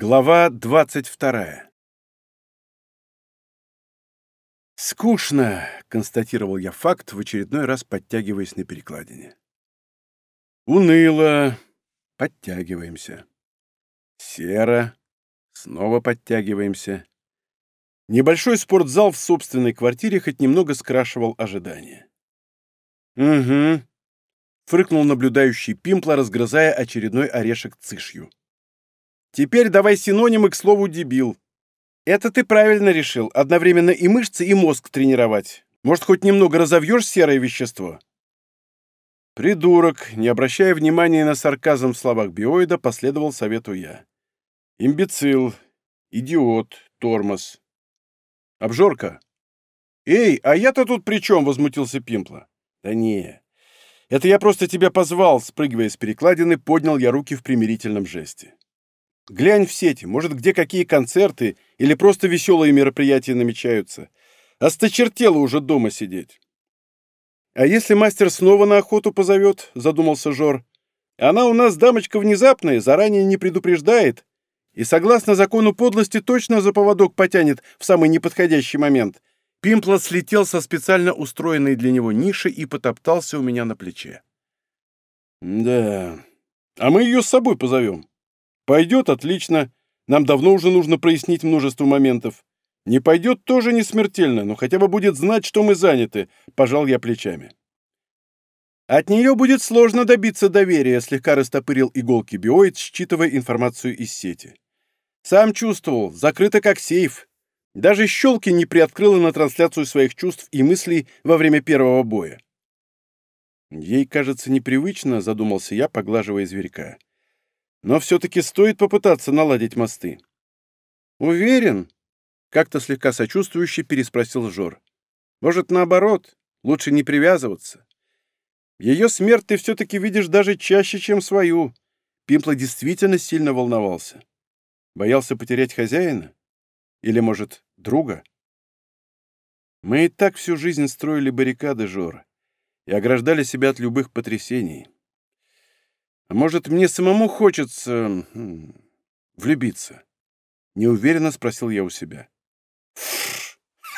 Глава двадцать вторая «Скучно», — констатировал я факт, в очередной раз подтягиваясь на перекладине. «Уныло», — подтягиваемся. «Серо», — снова подтягиваемся. Небольшой спортзал в собственной квартире хоть немного скрашивал ожидания. «Угу», — фрыкнул наблюдающий Пимпла, разгрызая очередной орешек цышью. «Теперь давай синонимы к слову «дебил». Это ты правильно решил, одновременно и мышцы, и мозг тренировать. Может, хоть немного разовьешь серое вещество?» «Придурок», не обращая внимания на сарказм в словах биоида, последовал совету я. «Имбецил, идиот, тормоз». «Обжорка!» «Эй, а я-то тут при чем?» — возмутился Пимпла. «Да не, это я просто тебя позвал», — спрыгивая с перекладины, поднял я руки в примирительном жесте. «Глянь в сети, может, где какие концерты или просто веселые мероприятия намечаются. Осточертело уже дома сидеть». «А если мастер снова на охоту позовет?» — задумался Жор. «Она у нас дамочка внезапная, заранее не предупреждает, и, согласно закону подлости, точно за поводок потянет в самый неподходящий момент. Пимпла слетел со специально устроенной для него ниши и потоптался у меня на плече. «Да, а мы ее с собой позовем. Пойдет, отлично. Нам давно уже нужно прояснить множество моментов. Не пойдет, тоже не смертельно, но хотя бы будет знать, что мы заняты», — пожал я плечами. «От нее будет сложно добиться доверия», — слегка растопырил иголки биоид, считывая информацию из сети. Сам чувствовал, закрыто как сейф. Даже щелки не приоткрыла на трансляцию своих чувств и мыслей во время первого боя. Ей, кажется, непривычно, задумался я, поглаживая зверька. Но все-таки стоит попытаться наладить мосты. Уверен? Как-то слегка сочувствующе переспросил Жор. Может, наоборот, лучше не привязываться. Ее смерть ты все-таки видишь даже чаще, чем свою. Пимпла действительно сильно волновался. Боялся потерять хозяина? Или, может, друга? Мы и так всю жизнь строили баррикады, Жор, и ограждали себя от любых потрясений. А может, мне самому хочется... Влюбиться? Неуверенно спросил я у себя.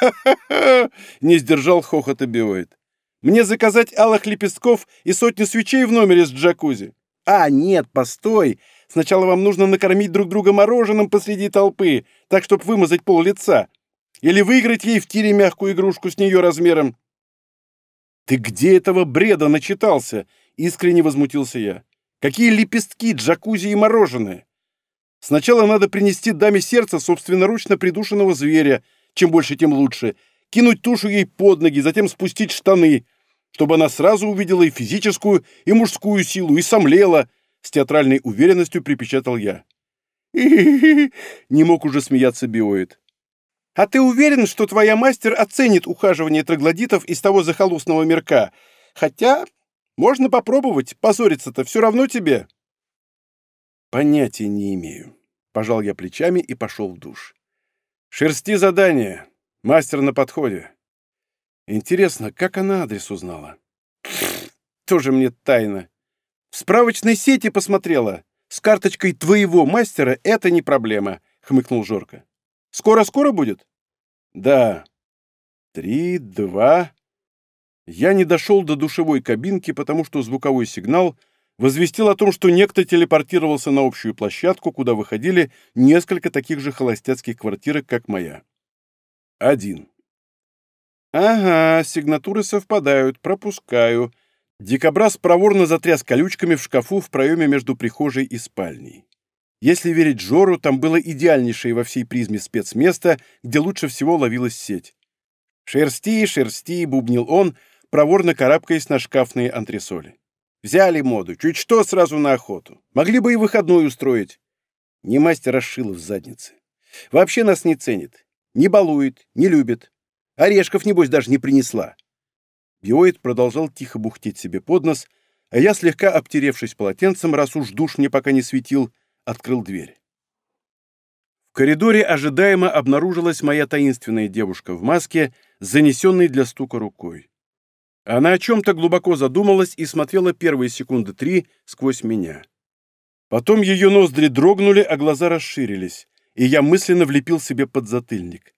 «Ха-ха-ха!» — не сдержал хохота биоид. «Мне заказать алых лепестков и сотню свечей в номере с джакузи?» «А, нет, постой! Сначала вам нужно накормить друг друга мороженым посреди толпы, так, чтобы вымазать пол лица. Или выиграть ей в тире мягкую игрушку с нее размером. «Ты где этого бреда начитался?» — искренне возмутился я. «Какие лепестки, джакузи и мороженое? Сначала надо принести даме сердца собственноручно придушенного зверя, чем больше, тем лучше, кинуть тушу ей под ноги, затем спустить штаны, чтобы она сразу увидела и физическую, и мужскую силу, и сомлела, с театральной уверенностью припечатал я. Не мог уже смеяться биоид. «А ты уверен, что твоя мастер оценит ухаживание троглодитов из того захолустного мирка? Хотя можно попробовать, позориться-то все равно тебе». «Понятия не имею», — пожал я плечами и пошел в душ. «Шерсти задание. Мастер на подходе. Интересно, как она адрес узнала?» «Тоже мне тайна. В справочной сети посмотрела. С карточкой твоего мастера это не проблема, хмыкнул Жорка. Скоро-скоро будет? Да. Три, два. Я не дошел до душевой кабинки, потому что звуковой сигнал возвестил о том, что некто телепортировался на общую площадку, куда выходили несколько таких же холостяцких квартирок, как моя. Один. Ага, сигнатуры совпадают, пропускаю, Дикобраз проворно затряс колючками в шкафу в проеме между прихожей и спальней. Если верить Жору, там было идеальнейшее во всей призме спецместо, где лучше всего ловилась сеть. «Шерсти, шерсти!» — бубнил он, проворно карабкаясь на шкафные антресоли. «Взяли моду, чуть что сразу на охоту. Могли бы и выходной устроить». Не мастер расшил в заднице. «Вообще нас не ценит, не балует, не любит. Орешков, небось, даже не принесла. Биоид продолжал тихо бухтеть себе под нос, а я, слегка обтеревшись полотенцем, раз уж душ мне пока не светил, открыл дверь. В коридоре ожидаемо обнаружилась моя таинственная девушка в маске, занесенной для стука рукой. Она о чем-то глубоко задумалась и смотрела первые секунды три сквозь меня. Потом ее ноздри дрогнули, а глаза расширились, и я мысленно влепил себе под затыльник.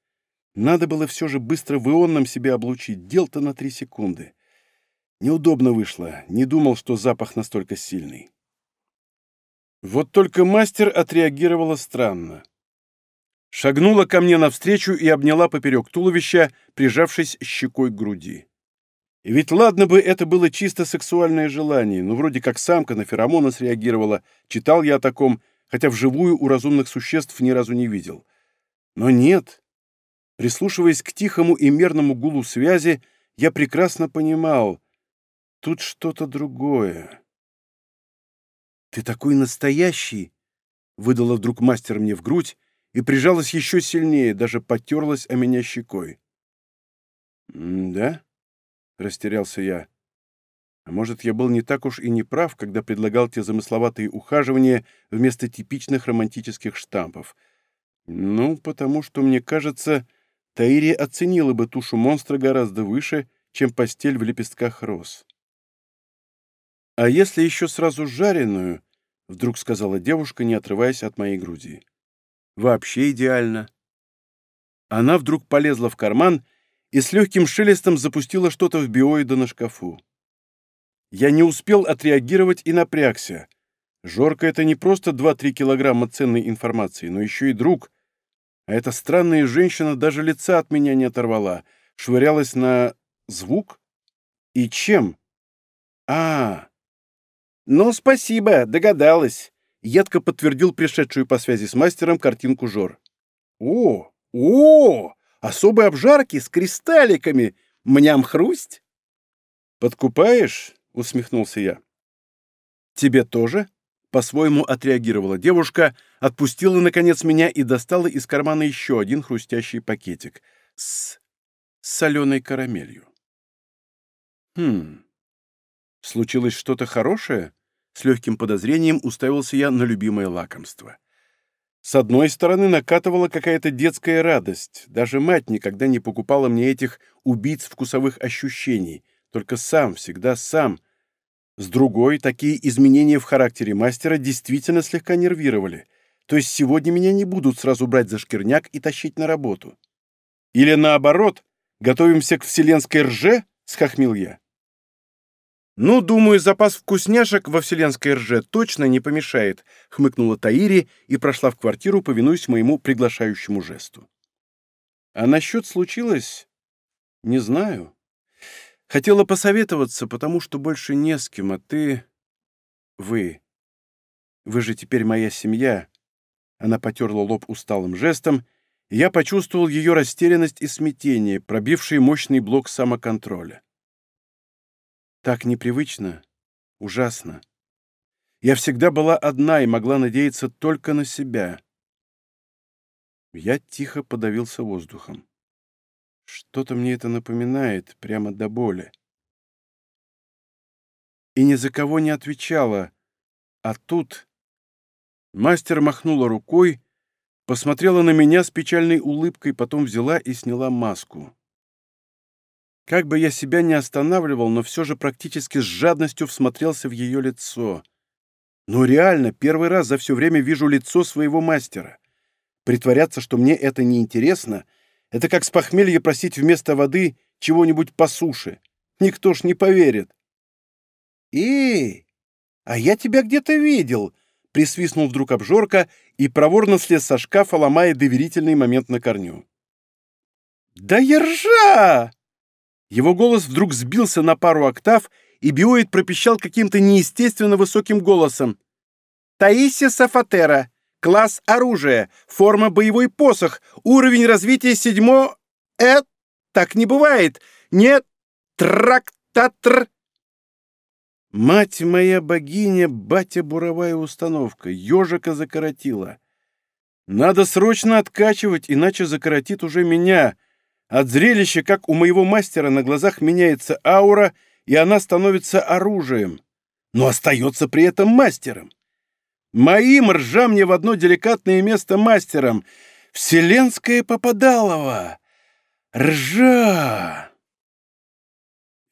Надо было все же быстро в ионном себе облучить, дел-то на три секунды. Неудобно вышло, не думал, что запах настолько сильный. Вот только мастер отреагировала странно. Шагнула ко мне навстречу и обняла поперек туловища, прижавшись щекой к груди. Ведь ладно бы это было чисто сексуальное желание, ну вроде как самка на феромоны среагировала, читал я о таком, хотя вживую у разумных существ ни разу не видел. Но нет. Прислушиваясь к тихому и мерному гулу связи, я прекрасно понимал, тут что-то другое. «Ты такой настоящий!» — выдала вдруг мастер мне в грудь и прижалась еще сильнее, даже потерлась о меня щекой. «Да?» Растерялся я. А может, я был не так уж и не прав, когда предлагал те замысловатые ухаживания вместо типичных романтических штампов. Ну, потому что, мне кажется, Таири оценила бы тушу монстра гораздо выше, чем постель в лепестках роз. «А если еще сразу жареную?» — вдруг сказала девушка, не отрываясь от моей груди. «Вообще идеально». Она вдруг полезла в карман и с легким шелестом запустила что-то в биоида на шкафу. Я не успел отреагировать и напрягся. Жорка — это не просто 2-3 килограмма ценной информации, но еще и друг. А эта странная женщина даже лица от меня не оторвала, швырялась на звук? И чем? А, ну, спасибо, догадалась. Едко подтвердил пришедшую по связи с мастером картинку Жор. О, о, особой обжарки с кристалликами. Мням хрусть. Подкупаешь? Усмехнулся я. Тебе тоже? По-своему отреагировала девушка, отпустила, наконец, меня и достала из кармана еще один хрустящий пакетик с соленой карамелью. Хм, случилось что-то хорошее? С легким подозрением уставился я на любимое лакомство. С одной стороны, накатывала какая-то детская радость. Даже мать никогда не покупала мне этих убийц вкусовых ощущений. Только сам, всегда сам. С другой, такие изменения в характере мастера действительно слегка нервировали. То есть сегодня меня не будут сразу брать за шкирняк и тащить на работу. Или наоборот, готовимся к вселенской рже, схохмил я. «Ну, думаю, запас вкусняшек во вселенской рже точно не помешает», — хмыкнула Таири и прошла в квартиру, повинуясь моему приглашающему жесту. «А насчет случилось? Не знаю. Хотела посоветоваться, потому что больше не с кем, а ты... Вы. Вы же теперь моя семья». Она потерла лоб усталым жестом, и я почувствовал ее растерянность и смятение, пробившие мощный блок самоконтроля. Так непривычно, ужасно. Я всегда была одна и могла надеяться только на себя. Я тихо подавился воздухом. Что-то мне это напоминает, прямо до боли. И ни за кого не отвечала. А тут... Мастер махнула рукой, посмотрела на меня с печальной улыбкой, потом взяла и сняла маску. Как бы я себя не останавливал, но все же практически с жадностью всмотрелся в ее лицо. Ну реально, первый раз за все время вижу лицо своего мастера. Притворяться, что мне это не интересно, это как с похмелья просить вместо воды чего-нибудь по суше. Никто ж не поверит. «Эй, а я тебя где-то видел!» — присвистнул вдруг обжорка и проворно слез со шкафа, ломая доверительный момент на корню. «Да я ржа!» Его голос вдруг сбился на пару октав, и биоид пропищал каким-то неестественно высоким голосом. «Таисия Сафатера. Класс оружия. Форма боевой посох. Уровень развития седьмо... Э... Так не бывает. Нет... Трактатр...» Мать моя богиня, батя буровая установка, ежика закоротила. Надо срочно откачивать, иначе закоротит уже меня, от зрелища, как у моего мастера на глазах меняется аура, и она становится оружием, но остается при этом мастером. Моим ржа мне в одно деликатное место мастером. Вселенское попадалово! Ржа!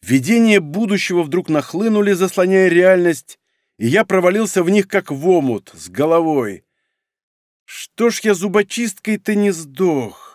Видения будущего вдруг нахлынули, заслоняя реальность, и я провалился в них как в омут, с головой. Что ж я зубочисткой-то не сдох?